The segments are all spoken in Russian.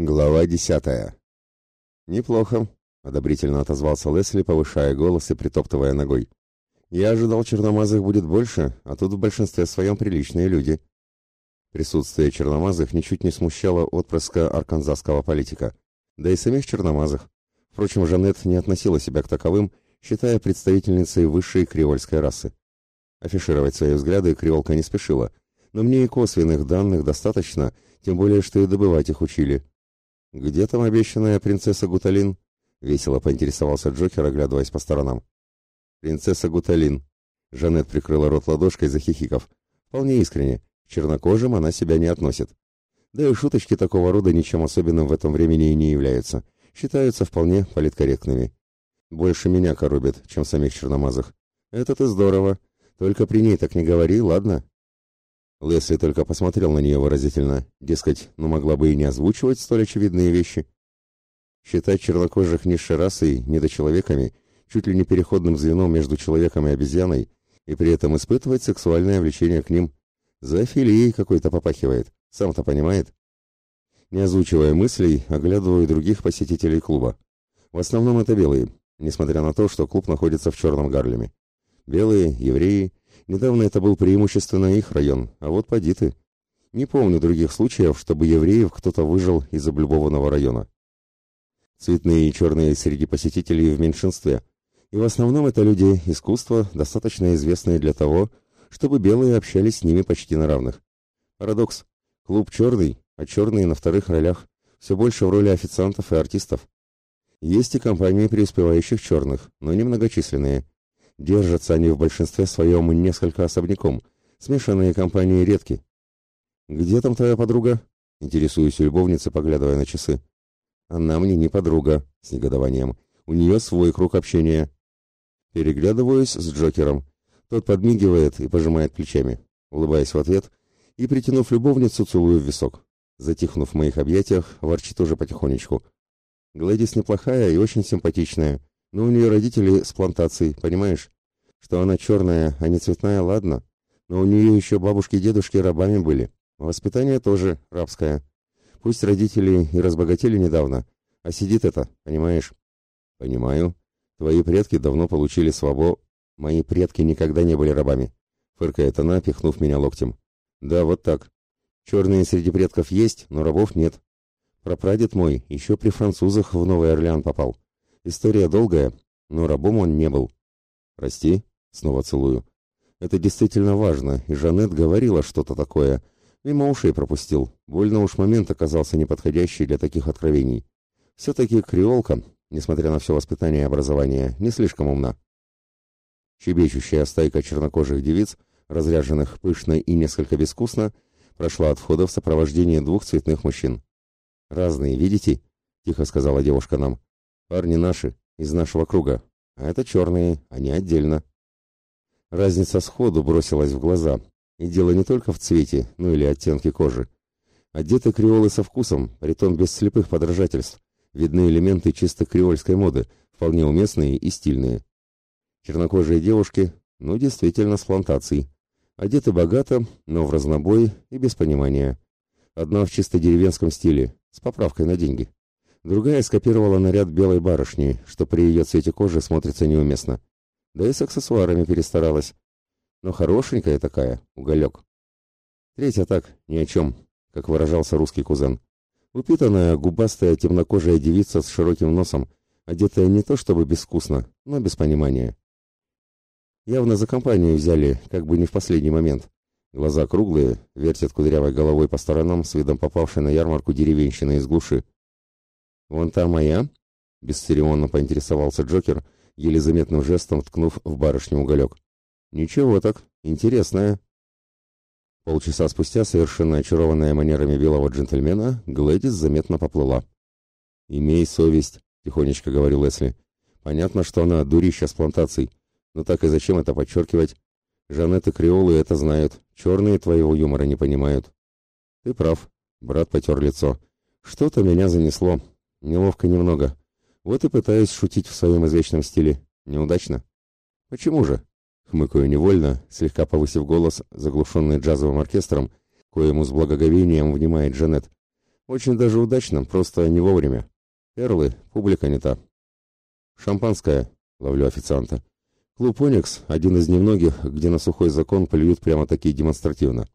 Глава десятая. «Неплохо», — одобрительно отозвался Лесли, повышая голос и притоптывая ногой. «Я ожидал, черномазых будет больше, а тут в большинстве своем приличные люди». Присутствие черномазых ничуть не смущало отпрыска арканзасского политика, да и самих черномазых. Впрочем, Жанет не относила себя к таковым, считая представительницей высшей креольской расы. Афишировать свои взгляды креолка не спешила, но мне и косвенных данных достаточно, тем более, что и добывать их учили. «Где там обещанная принцесса Гуталин?» — весело поинтересовался Джокер, оглядываясь по сторонам. «Принцесса Гуталин». Жанет прикрыла рот ладошкой, захихиков. «Вполне искренне. Чернокожим она себя не относит. Да и шуточки такого рода ничем особенным в этом времени и не являются. Считаются вполне политкорректными. Больше меня коробит, чем самих черномазых. Это-то здорово. Только при ней так не говори, ладно?» Лесли только посмотрел на нее выразительно, дескать, ну могла бы и не озвучивать столь очевидные вещи. Считать чернокожих низшей расой, недочеловеками, чуть ли не переходным звеном между человеком и обезьяной, и при этом испытывать сексуальное влечение к ним. За филией какой-то попахивает, сам-то понимает. Не озвучивая мыслей, оглядываю других посетителей клуба. В основном это белые, несмотря на то, что клуб находится в Черном Гарлеме. Белые, евреи, Недавно это был преимущественно их район, а вот поди ты. Не помню других случаев, чтобы евреев кто-то выжил из облюбованного района. Цветные и черные среди посетителей в меньшинстве. И в основном это люди искусства, достаточно известные для того, чтобы белые общались с ними почти на равных. Парадокс. Клуб черный, а черные на вторых ролях. Все больше в роли официантов и артистов. Есть и компании преуспевающих черных, но немногочисленные. Держатся они в большинстве своем несколько особняком. Смешанные компании редки. «Где там твоя подруга?» — интересуюсь у любовницы, поглядывая на часы. «Она мне не подруга», — с негодованием. «У нее свой круг общения». Переглядываюсь с Джокером. Тот подмигивает и пожимает плечами, улыбаясь в ответ, и, притянув любовницу, целую в висок. Затихнув в моих объятиях, ворчит уже потихонечку. Гладис неплохая и очень симпатичная. Но у нее родители с плантацией, понимаешь? Что она черная, а не цветная, ладно. Но у нее еще бабушки и дедушки рабами были. Воспитание тоже рабское. Пусть родители и разбогатели недавно, а сидит это, понимаешь? Понимаю. Твои предки давно получили свободу. Мои предки никогда не были рабами. Фыркает она, пихнув меня локтем. Да, вот так. Черные среди предков есть, но рабов нет. Прапрадед мой еще при французах в Новый Орлеан попал. История долгая, но рабом он не был. Прости, снова целую. Это действительно важно, и Жанет говорила что-то такое. Мимо ушей пропустил. Больно уж момент оказался неподходящий для таких откровений. Все-таки креолка, несмотря на все воспитание и образование, не слишком умна. Щебечущая стайка чернокожих девиц, разряженных пышно и несколько безвкусно, прошла от входа в сопровождении двух цветных мужчин. «Разные, видите?» — тихо сказала девушка нам. Парни наши, из нашего круга, а это черные, они отдельно. Разница сходу бросилась в глаза, и дело не только в цвете, ну или оттенке кожи. Одеты креолы со вкусом, притом без слепых подражательств. Видны элементы чисто креольской моды, вполне уместные и стильные. Чернокожие девушки, ну действительно с плантацией. Одеты богато, но в разнобой и без понимания. Одна в чисто деревенском стиле, с поправкой на деньги. Другая скопировала наряд белой барышни, что при ее цвете кожи смотрится неуместно. Да и с аксессуарами перестаралась. Но хорошенькая такая, уголек. Третья так, ни о чем, как выражался русский кузен. Упитанная, губастая, темнокожая девица с широким носом, одетая не то чтобы безвкусно, но без понимания. Явно за компанию взяли, как бы не в последний момент. Глаза круглые, вертят кудрявой головой по сторонам с видом попавшей на ярмарку деревенщины из глуши. «Вон та моя?» — бесцеремонно поинтересовался Джокер, еле заметным жестом ткнув в барышню уголек. «Ничего так, интересная». Полчаса спустя, совершенно очарованная манерами белого джентльмена, Глэдис заметно поплыла. «Имей совесть», — тихонечко говорил Лесли. «Понятно, что она дурища с плантацией, но так и зачем это подчеркивать? Жанет и Креолы это знают, черные твоего юмора не понимают». «Ты прав», — брат потер лицо. «Что-то меня занесло, Неловко немного. Вот и пытаюсь шутить в своем извечном стиле. Неудачно. Почему же? Хмыкаю невольно, слегка повысив голос, заглушенный джазовым оркестром, коему с благоговением внимает Джанет. Очень даже удачно, просто не вовремя. Перлы, публика не та. Шампанское, ловлю официанта. Клуб «Оникс» — один из немногих, где на сухой закон плюют прямо-таки демонстративно.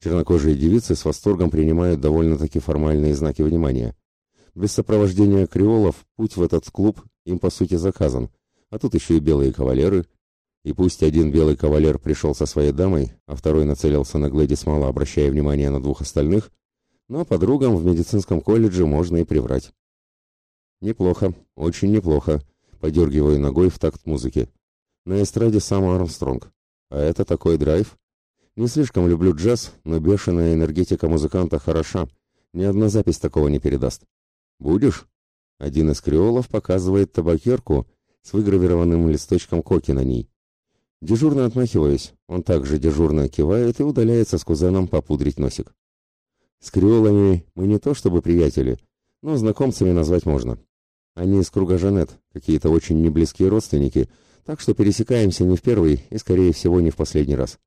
Чернокожие девицы с восторгом принимают довольно-таки формальные знаки внимания. Без сопровождения креолов путь в этот клуб им по сути заказан, а тут еще и белые кавалеры. И пусть один белый кавалер пришел со своей дамой, а второй нацелился на Глэдис мало, обращая внимание на двух остальных, но подругам в медицинском колледже можно и приврать. Неплохо, очень неплохо, подергиваю ногой в такт музыки. На эстраде сам Армстронг. А это такой драйв. Не слишком люблю джаз, но бешеная энергетика музыканта хороша. Ни одна запись такого не передаст. Будешь? Один из креолов показывает табакерку с выгравированным листочком коки на ней. Дежурно отмахиваюсь, он также дежурно кивает и удаляется с кузеном попудрить носик. С креолами мы не то чтобы приятели, но знакомцами назвать можно. Они из круга Жанет, какие-то очень неблизкие родственники, так что пересекаемся не в первый и, скорее всего, не в последний раз.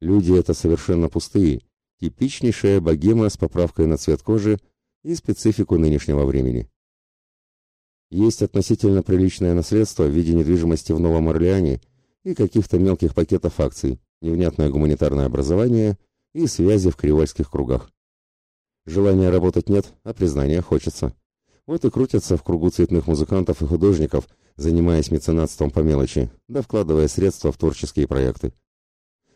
Люди это совершенно пустые, типичнейшая богема с поправкой на цвет кожи и специфику нынешнего времени. Есть относительно приличное наследство в виде недвижимости в Новом Орлеане и каких-то мелких пакетов акций, невнятное гуманитарное образование и связи в кривольских кругах. Желания работать нет, а признания хочется. Вот и крутятся в кругу цветных музыкантов и художников, занимаясь меценатством по мелочи, да вкладывая средства в творческие проекты.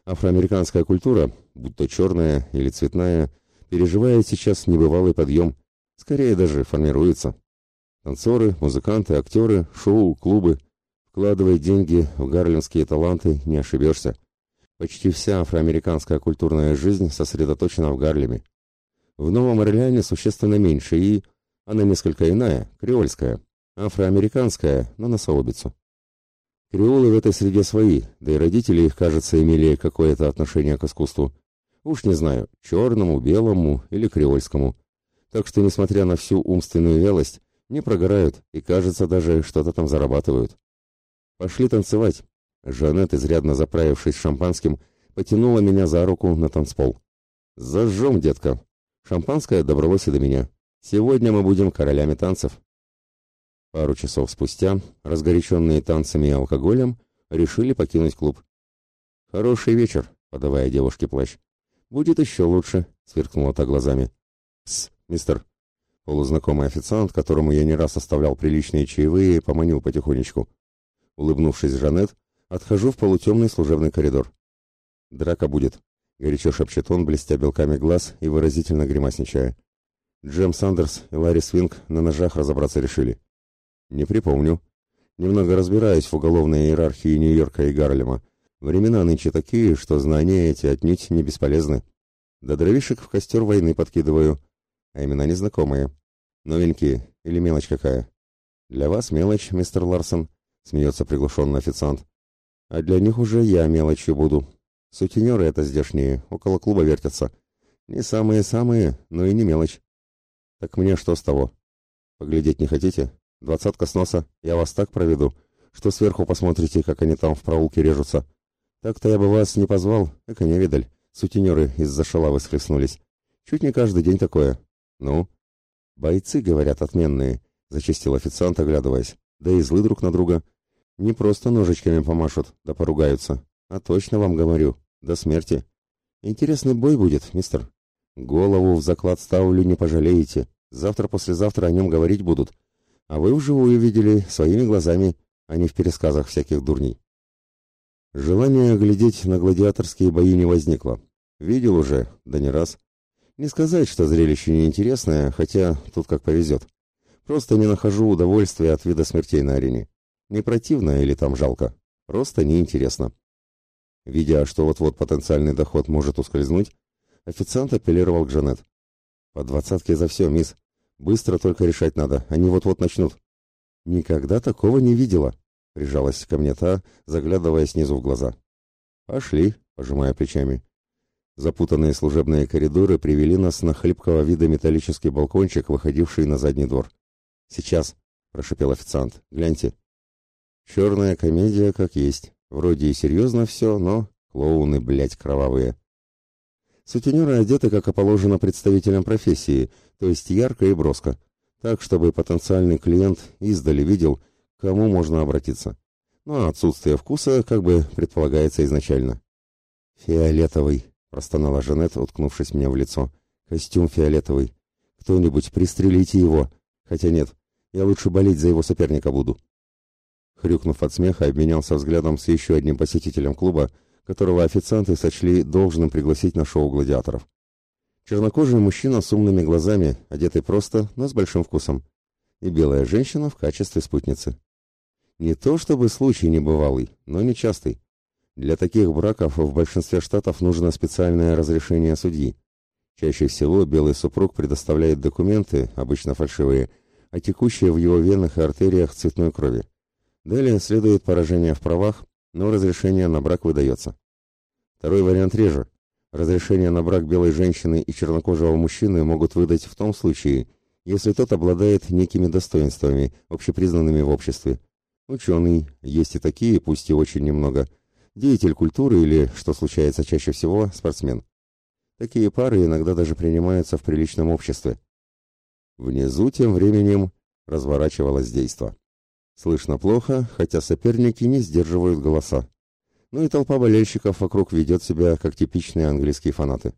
Афроамериканская культура, будь то черная или цветная, переживает сейчас небывалый подъем, скорее даже формируется. Танцоры, музыканты, актеры, шоу, клубы. Вкладывай деньги в гарлемские таланты, не ошибешься. Почти вся афроамериканская культурная жизнь сосредоточена в Гарлеме. В Новом Орлеане существенно меньше и... Она несколько иная, креольская, афроамериканская, но на сообицу. Креолы в этой среде свои, да и родители их, кажется, имели какое-то отношение к искусству. Уж не знаю, черному, белому или креольскому. Так что, несмотря на всю умственную вялость, не прогорают и, кажется, даже что-то там зарабатывают. Пошли танцевать. Жанет, изрядно заправившись шампанским, потянула меня за руку на танцпол. «Зажжем, детка!» Шампанское добралось и до меня. Сегодня мы будем королями танцев. Пару часов спустя, разгоряченные танцами и алкоголем, решили покинуть клуб. «Хороший вечер», — подавая девушке плащ. «Будет еще лучше», — сверкнула та глазами. «С, мистер». Полузнакомый официант, которому я не раз оставлял приличные чаевые, поманил потихонечку. Улыбнувшись Жанет, отхожу в полутемный служебный коридор. «Драка будет», — горячо шепчет он, блестя белками глаз и выразительно гримасничая. Джем Сандерс и Ларри Свинг на ножах разобраться решили. Не припомню. Немного разбираюсь в уголовной иерархии Нью-Йорка и Гарлема. Времена нынче такие, что знания эти отнюдь не бесполезны. До дровишек в костер войны подкидываю. А имена незнакомые. Новенькие или мелочь какая? Для вас мелочь, мистер Ларсон, смеется приглушенный официант. А для них уже я мелочью буду. Сутенеры это здешние, около клуба вертятся. Не самые-самые, но и не мелочь. Так мне что с того? Поглядеть не хотите? Двадцатка с носа, я вас так проведу, что сверху посмотрите, как они там в проулке режутся. Так-то я бы вас не позвал, эко не видаль. Сутенеры из-за шалавы схлестнулись. Чуть не каждый день такое. Ну? Бойцы, говорят, отменные, зачистил официант, оглядываясь. Да и злы друг на друга. Не просто ножичками помашут, да поругаются. А точно вам говорю, до смерти. Интересный бой будет, мистер. Голову в заклад ставлю, не пожалеете. Завтра-послезавтра о нем говорить будут. А вы вживую видели своими глазами, а не в пересказах всяких дурней. Желание глядеть на гладиаторские бои не возникло. Видел уже, да не раз. Не сказать, что зрелище неинтересное, хотя тут как повезет. Просто не нахожу удовольствия от вида смертей на арене. Не противно или там жалко. Просто неинтересно. Видя, что вот-вот потенциальный доход может ускользнуть, официант апеллировал к Жанет. «По двадцатке за все, мисс. Быстро только решать надо, они вот-вот начнут. Никогда такого не видела, прижалась ко мне та, заглядывая снизу в глаза. Пошли, пожимая плечами. Запутанные служебные коридоры привели нас на хлипкого вида металлический балкончик, выходивший на задний двор. «Сейчас», — прошепел официант, — «гляньте». Черная комедия как есть. Вроде и серьезно все, но клоуны, блядь, кровавые. Сутенеры одеты, как и положено представителям профессии, то есть ярко и броско, так, чтобы потенциальный клиент издали видел, кому можно обратиться. Ну а отсутствие вкуса, как бы предполагается изначально. «Фиолетовый», — простонала Жанет, уткнувшись мне в лицо. «Костюм фиолетовый. Кто-нибудь пристрелите его. Хотя нет, я лучше болеть за его соперника буду». Хрюкнув от смеха, обменялся взглядом с еще одним посетителем клуба, которого официанты сочли должным пригласить на шоу гладиаторов. Чернокожий мужчина с умными глазами, одетый просто, но с большим вкусом. И белая женщина в качестве спутницы. Не то чтобы случай небывалый, но нечастый. Для таких браков в большинстве штатов нужно специальное разрешение судьи. Чаще всего белый супруг предоставляет документы, обычно фальшивые, о текущей в его венах и артериях цветной крови. Далее следует поражение в правах, но разрешение на брак выдается. Второй вариант реже. Разрешение на брак белой женщины и чернокожего мужчины могут выдать в том случае, если тот обладает некими достоинствами, общепризнанными в обществе. Ученый, есть и такие, пусть и очень немного, деятель культуры или, что случается чаще всего, спортсмен. Такие пары иногда даже принимаются в приличном обществе. Внизу тем временем разворачивалось действо. Слышно плохо, хотя соперники не сдерживают голоса. Ну и толпа болельщиков вокруг ведет себя, как типичные английские фанаты.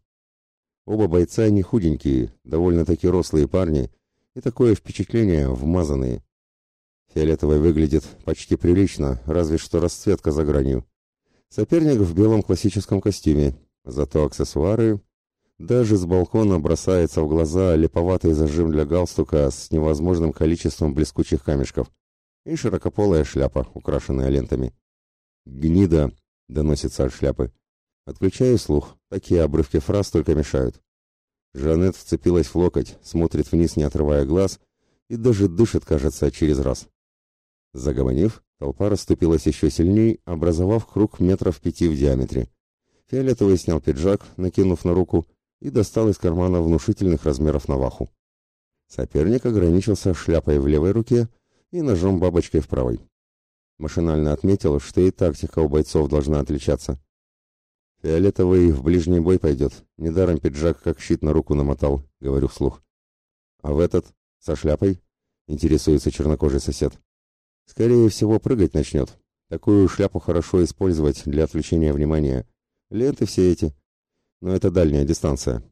Оба бойца не худенькие, довольно-таки рослые парни, и такое впечатление вмазанные. Фиолетовый выглядит почти прилично, разве что расцветка за гранью. Соперник в белом классическом костюме, зато аксессуары... Даже с балкона бросается в глаза липоватый зажим для галстука с невозможным количеством блескучих камешков и широкополая шляпа, украшенная лентами. «Гнида!» — доносится от шляпы. Отключаю слух, такие обрывки фраз только мешают. Жанет вцепилась в локоть, смотрит вниз, не отрывая глаз, и даже дышит, кажется, через раз. Загомонив, толпа расступилась еще сильней, образовав круг метров пяти в диаметре. Фиолетовый снял пиджак, накинув на руку, и достал из кармана внушительных размеров наваху. Соперник ограничился шляпой в левой руке и ножом-бабочкой в правой. Машинально отметил, что и тактика у бойцов должна отличаться. «Фиолетовый в ближний бой пойдет. Недаром пиджак как щит на руку намотал», — говорю вслух. «А в этот? Со шляпой?» — интересуется чернокожий сосед. «Скорее всего, прыгать начнет. Такую шляпу хорошо использовать для отвлечения внимания. Ленты все эти. Но это дальняя дистанция».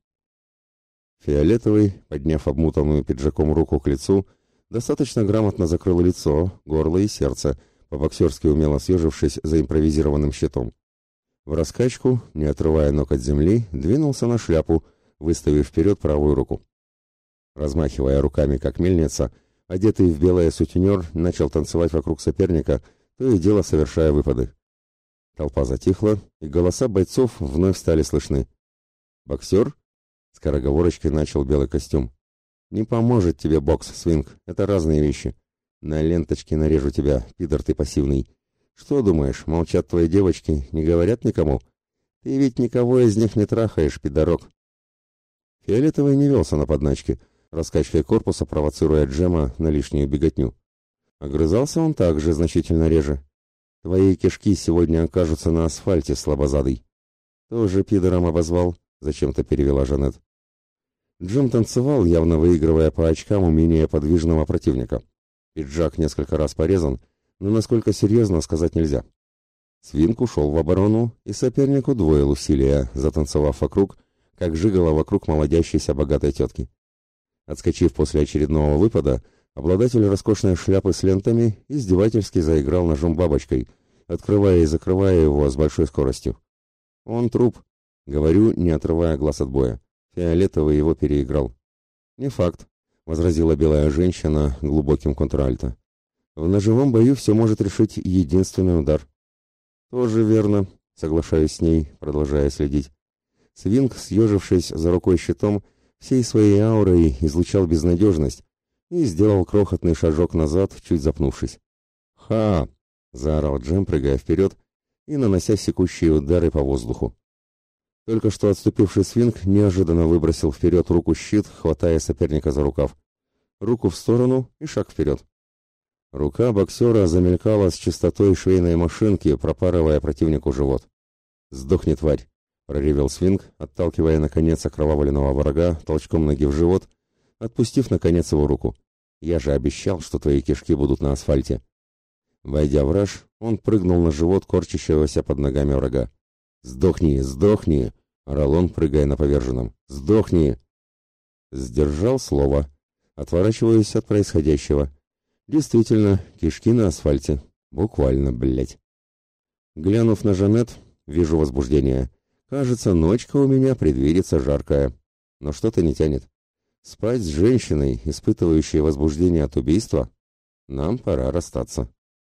Фиолетовый, подняв обмутанную пиджаком руку к лицу, — Достаточно грамотно закрыл лицо, горло и сердце, по-боксерски умело съежившись за импровизированным щитом. В раскачку, не отрывая ног от земли, двинулся на шляпу, выставив вперед правую руку. Размахивая руками, как мельница, одетый в белое сутенер начал танцевать вокруг соперника, то и дело совершая выпады. Толпа затихла, и голоса бойцов вновь стали слышны. «Боксер?» — скороговорочкой начал белый костюм. Не поможет тебе бокс, свинг. Это разные вещи. На ленточке нарежу тебя, пидор ты пассивный. Что думаешь, молчат твои девочки, не говорят никому? Ты ведь никого из них не трахаешь, пидорок. Фиолетовый не велся на подначке, раскачкой корпуса провоцируя Джема на лишнюю беготню. Огрызался он также значительно реже. Твои кишки сегодня окажутся на асфальте, слабозадый. Тоже пидором обозвал, зачем-то перевела Жанет. Джим танцевал, явно выигрывая по очкам умения подвижного противника. Пиджак несколько раз порезан, но насколько серьезно сказать нельзя. Свинк ушел в оборону, и соперник удвоил усилия, затанцевав вокруг, как жигало вокруг молодящейся богатой тетки. Отскочив после очередного выпада, обладатель роскошной шляпы с лентами издевательски заиграл ножом бабочкой, открывая и закрывая его с большой скоростью. «Он труп», — говорю, не отрывая глаз от боя. Фиолетовый его переиграл. «Не факт», — возразила белая женщина глубоким контральто. «В ножевом бою все может решить единственный удар». «Тоже верно», — соглашаюсь с ней, продолжая следить. Свинг, съежившись за рукой щитом, всей своей аурой излучал безнадежность и сделал крохотный шажок назад, чуть запнувшись. «Ха!» — заорал Джем, прыгая вперед и нанося секущие удары по воздуху. Только что отступивший свинг неожиданно выбросил вперед руку щит, хватая соперника за рукав. Руку в сторону и шаг вперед. Рука боксера замелькала с частотой швейной машинки, пропарывая противнику живот. «Сдохни, тварь!» — проревел свинг, отталкивая, наконец, окровавленного врага толчком ноги в живот, отпустив, наконец, его руку. «Я же обещал, что твои кишки будут на асфальте». Войдя в раж, он прыгнул на живот корчащегося под ногами врага. «Сдохни, сдохни!» — орал он, прыгая на поверженном. «Сдохни!» Сдержал слово. Отворачиваюсь от происходящего. Действительно, кишки на асфальте. Буквально, блядь. Глянув на Жанет, вижу возбуждение. Кажется, ночка у меня предвидится жаркая. Но что-то не тянет. Спать с женщиной, испытывающей возбуждение от убийства? Нам пора расстаться.